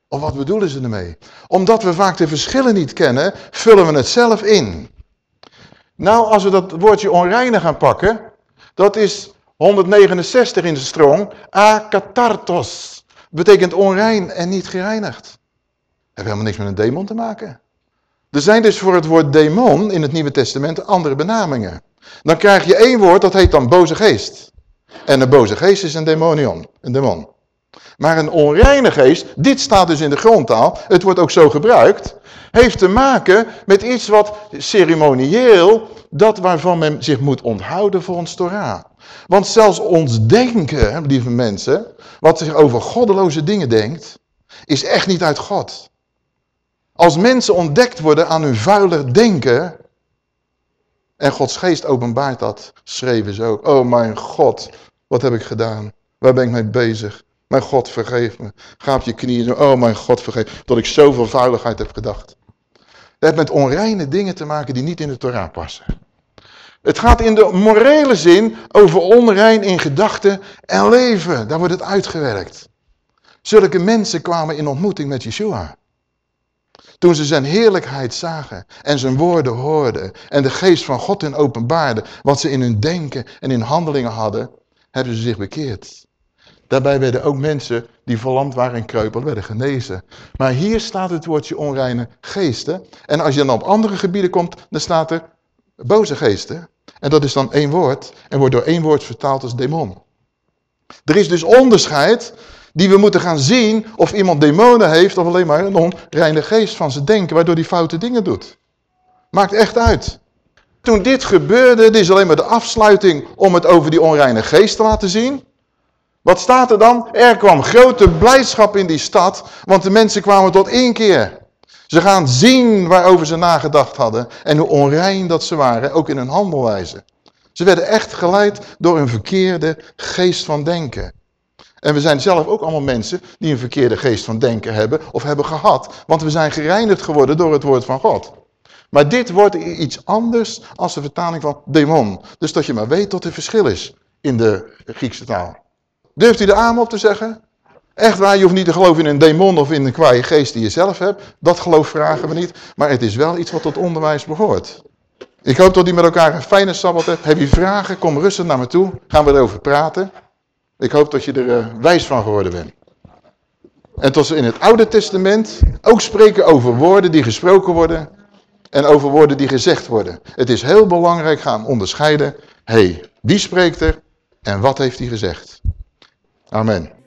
Of wat bedoelen ze ermee? Omdat we vaak de verschillen niet kennen, vullen we het zelf in. Nou, als we dat woordje onreine gaan pakken, dat is 169 in de strong, akatartos. Betekent onrein en niet gereinigd. Heeft helemaal niks met een demon te maken. Er zijn dus voor het woord demon in het Nieuwe Testament andere benamingen. Dan krijg je één woord, dat heet dan boze geest. En een boze geest is een demonion, een demon. Maar een onreine geest, dit staat dus in de grondtaal, het wordt ook zo gebruikt, heeft te maken met iets wat ceremonieel, dat waarvan men zich moet onthouden voor ons Torah. Want zelfs ons denken, lieve mensen, wat zich over goddeloze dingen denkt, is echt niet uit God. Als mensen ontdekt worden aan hun vuiler denken, en Gods geest openbaart dat, schreven ze ook. Oh mijn God, wat heb ik gedaan? Waar ben ik mee bezig? Mijn God, vergeef me. Ga op je knieën. Oh mijn God, vergeef. Dat ik zoveel vuiligheid heb gedacht. Het heeft met onreine dingen te maken die niet in de Torah passen. Het gaat in de morele zin over onrein in gedachten en leven. Daar wordt het uitgewerkt. Zulke mensen kwamen in ontmoeting met Yeshua. Toen ze zijn heerlijkheid zagen en zijn woorden hoorden en de geest van God in openbaarde, wat ze in hun denken en in handelingen hadden, hebben ze zich bekeerd. Daarbij werden ook mensen die verlamd waren en kreupel, werden genezen. Maar hier staat het woordje onreine geesten. En als je dan op andere gebieden komt, dan staat er boze geesten. En dat is dan één woord en wordt door één woord vertaald als demon. Er is dus onderscheid die we moeten gaan zien of iemand demonen heeft of alleen maar een onreine geest van zijn denken, waardoor hij foute dingen doet. Maakt echt uit. Toen dit gebeurde, dit is alleen maar de afsluiting om het over die onreine geest te laten zien. Wat staat er dan? Er kwam grote blijdschap in die stad, want de mensen kwamen tot één keer. Ze gaan zien waarover ze nagedacht hadden en hoe onrein dat ze waren, ook in hun handelwijze. Ze werden echt geleid door een verkeerde geest van denken. En we zijn zelf ook allemaal mensen die een verkeerde geest van denken hebben of hebben gehad. Want we zijn gereinigd geworden door het woord van God. Maar dit wordt iets anders als de vertaling van demon. Dus dat je maar weet wat het verschil is in de Griekse taal. Durft u de amen op te zeggen? Echt waar, je hoeft niet te geloven in een demon of in een kwaaie geest die je zelf hebt. Dat geloof vragen we niet. Maar het is wel iets wat tot onderwijs behoort. Ik hoop dat u met elkaar een fijne sabbat hebt. Heb je vragen, kom rustig naar me toe. Gaan we erover praten. Ik hoop dat je er uh, wijs van geworden bent. En tot ze in het Oude Testament ook spreken over woorden die gesproken worden en over woorden die gezegd worden. Het is heel belangrijk gaan onderscheiden, hé, hey, wie spreekt er en wat heeft hij gezegd? Amen.